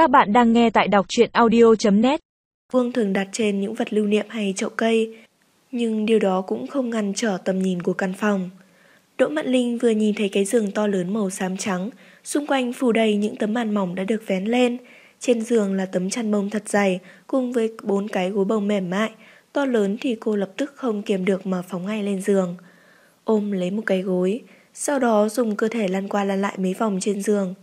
Các bạn đang nghe tại đọc truyện audio.net Vương thường đặt trên những vật lưu niệm hay chậu cây, nhưng điều đó cũng không ngăn trở tầm nhìn của căn phòng. Đỗ Mạn Linh vừa nhìn thấy cái giường to lớn màu xám trắng, xung quanh phủ đầy những tấm màn mỏng đã được vén lên. Trên giường là tấm chăn bông thật dày cùng với bốn cái gối bông mềm mại, to lớn thì cô lập tức không kiềm được mà phóng ngay lên giường. Ôm lấy một cái gối, sau đó dùng cơ thể lăn qua lăn lại mấy vòng trên giường.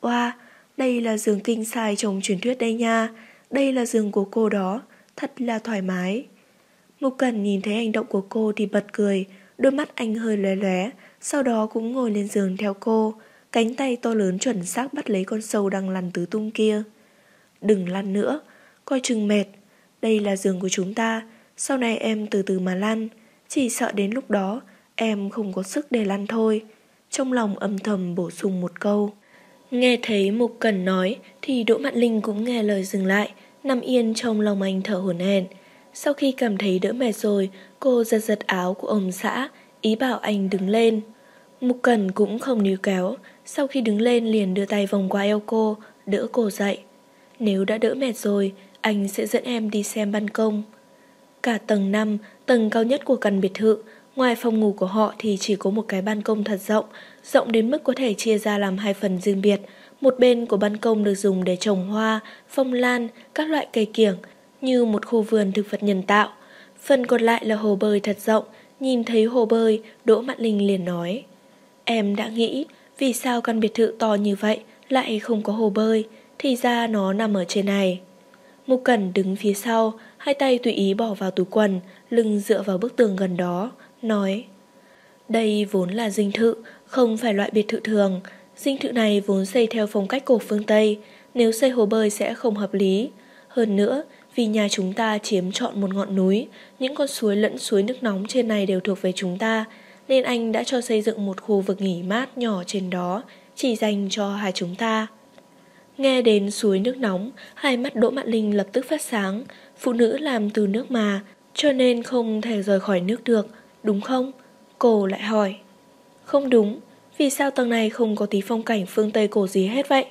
Oa, wow, đây là giường kinh sai trong truyền thuyết đây nha, đây là giường của cô đó, thật là thoải mái. Mục Cần nhìn thấy hành động của cô thì bật cười, đôi mắt anh hơi lóe lóe, sau đó cũng ngồi lên giường theo cô, cánh tay to lớn chuẩn xác bắt lấy con sâu đang lăn tứ tung kia. Đừng lăn nữa, coi chừng mệt, đây là giường của chúng ta, sau này em từ từ mà lăn, chỉ sợ đến lúc đó em không có sức để lăn thôi. Trong lòng âm thầm bổ sung một câu. Nghe thấy Mục Cần nói thì Đỗ Mạn Linh cũng nghe lời dừng lại, nằm yên trong lòng anh thở hổn hển. Sau khi cảm thấy đỡ mệt rồi, cô giật giật áo của ông xã, ý bảo anh đứng lên. Mục Cần cũng không níu kéo, sau khi đứng lên liền đưa tay vòng qua eo cô, đỡ cô dậy. Nếu đã đỡ mệt rồi, anh sẽ dẫn em đi xem ban công. Cả tầng 5, tầng cao nhất của căn biệt thự, ngoài phòng ngủ của họ thì chỉ có một cái ban công thật rộng, rộng đến mức có thể chia ra làm hai phần riêng biệt. Một bên của ban công được dùng để trồng hoa, phong lan, các loại cây kiểng, như một khu vườn thực vật nhân tạo. Phần còn lại là hồ bơi thật rộng, nhìn thấy hồ bơi, Đỗ Mạn Linh liền nói. Em đã nghĩ, vì sao căn biệt thự to như vậy lại không có hồ bơi, thì ra nó nằm ở trên này. Mục Cẩn đứng phía sau, hai tay tùy ý bỏ vào túi quần, lưng dựa vào bức tường gần đó, nói đây vốn là dinh thự, không phải loại biệt thự thường. Dinh thự này vốn xây theo phong cách cổ phương Tây, nếu xây hồ bơi sẽ không hợp lý. Hơn nữa, vì nhà chúng ta chiếm trọn một ngọn núi, những con suối lẫn suối nước nóng trên này đều thuộc về chúng ta, nên anh đã cho xây dựng một khu vực nghỉ mát nhỏ trên đó, chỉ dành cho hai chúng ta. Nghe đến suối nước nóng, hai mắt Đỗ Mạn Linh lập tức phát sáng. Phụ nữ làm từ nước mà, cho nên không thể rời khỏi nước được, đúng không? Cô lại hỏi. Không đúng, vì sao tầng này không có tí phong cảnh phương Tây cổ gì hết vậy?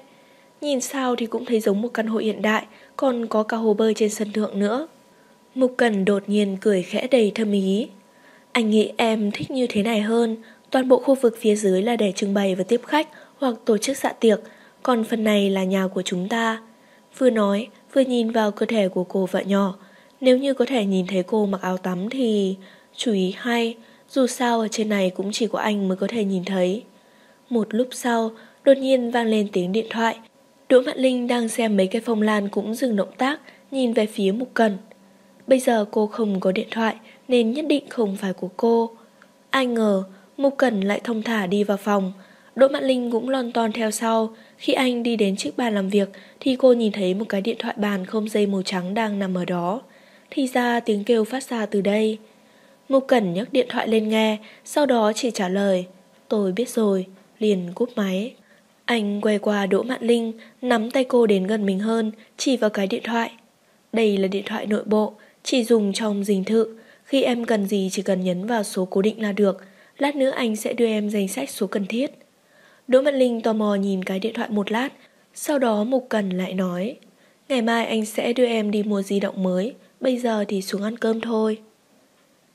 Nhìn sao thì cũng thấy giống một căn hộ hiện đại, còn có cả hồ bơi trên sân thượng nữa. Mục Cần đột nhiên cười khẽ đầy thâm ý. Anh nghĩ em thích như thế này hơn, toàn bộ khu vực phía dưới là để trưng bày và tiếp khách hoặc tổ chức dạ tiệc, còn phần này là nhà của chúng ta. Vừa nói, vừa nhìn vào cơ thể của cô vợ nhỏ. Nếu như có thể nhìn thấy cô mặc áo tắm thì... Chú ý hay, dù sao ở trên này cũng chỉ có anh mới có thể nhìn thấy. Một lúc sau, đột nhiên vang lên tiếng điện thoại. Đỗ Mạn Linh đang xem mấy cái phong lan cũng dừng động tác, nhìn về phía Mục Cần. Bây giờ cô không có điện thoại nên nhất định không phải của cô. Ai ngờ, Mục Cần lại thông thả đi vào phòng. Đỗ Mạn Linh cũng lon ton theo sau. Khi anh đi đến chiếc bàn làm việc thì cô nhìn thấy một cái điện thoại bàn không dây màu trắng đang nằm ở đó. Thì ra tiếng kêu phát ra từ đây. Mục Cẩn nhấc điện thoại lên nghe, sau đó chỉ trả lời, tôi biết rồi, liền cúp máy. Anh quay qua Đỗ Mạn Linh, nắm tay cô đến gần mình hơn, chỉ vào cái điện thoại. Đây là điện thoại nội bộ, chỉ dùng trong dình thự, khi em cần gì chỉ cần nhấn vào số cố định là được, lát nữa anh sẽ đưa em danh sách số cần thiết. Đỗ Mạn Linh tò mò nhìn cái điện thoại một lát, sau đó Mục Cần lại nói, ngày mai anh sẽ đưa em đi mua di động mới, bây giờ thì xuống ăn cơm thôi.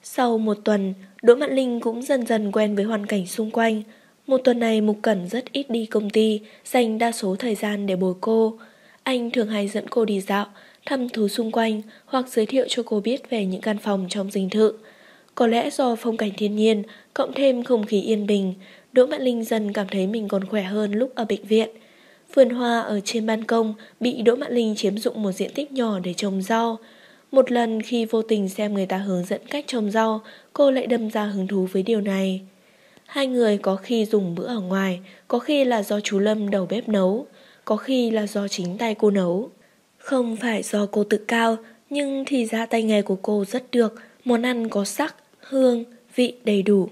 Sau một tuần, Đỗ Mạn Linh cũng dần dần quen với hoàn cảnh xung quanh. Một tuần này Mục Cẩn rất ít đi công ty, dành đa số thời gian để bồi cô. Anh thường hay dẫn cô đi dạo, thăm thú xung quanh hoặc giới thiệu cho cô biết về những căn phòng trong dinh thự. Có lẽ do phong cảnh thiên nhiên, cộng thêm không khí yên bình, Đỗ Mạn Linh dần cảm thấy mình còn khỏe hơn lúc ở bệnh viện. Vườn hoa ở trên ban công bị Đỗ Mạn Linh chiếm dụng một diện tích nhỏ để trồng rau. Một lần khi vô tình xem người ta hướng dẫn cách trồng rau, cô lại đâm ra hứng thú với điều này. Hai người có khi dùng bữa ở ngoài, có khi là do chú Lâm đầu bếp nấu, có khi là do chính tay cô nấu. Không phải do cô tự cao, nhưng thì ra tay nghề của cô rất được, món ăn có sắc, hương, vị đầy đủ.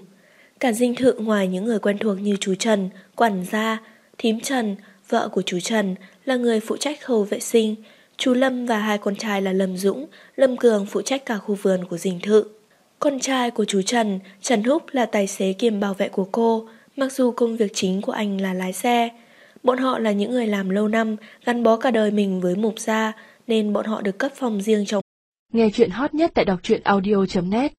Cả dinh thự ngoài những người quen thuộc như chú Trần, quản gia, thím Trần, vợ của chú Trần là người phụ trách khâu vệ sinh, Chú Lâm và hai con trai là Lâm Dũng, Lâm Cường phụ trách cả khu vườn của dinh thự. Con trai của chú Trần, Trần Húc là tài xế kiêm bảo vệ của cô, mặc dù công việc chính của anh là lái xe. Bọn họ là những người làm lâu năm, gắn bó cả đời mình với mục gia, nên bọn họ được cấp phòng riêng trong. Nghe chuyện hot nhất tại đọc truyện audio.net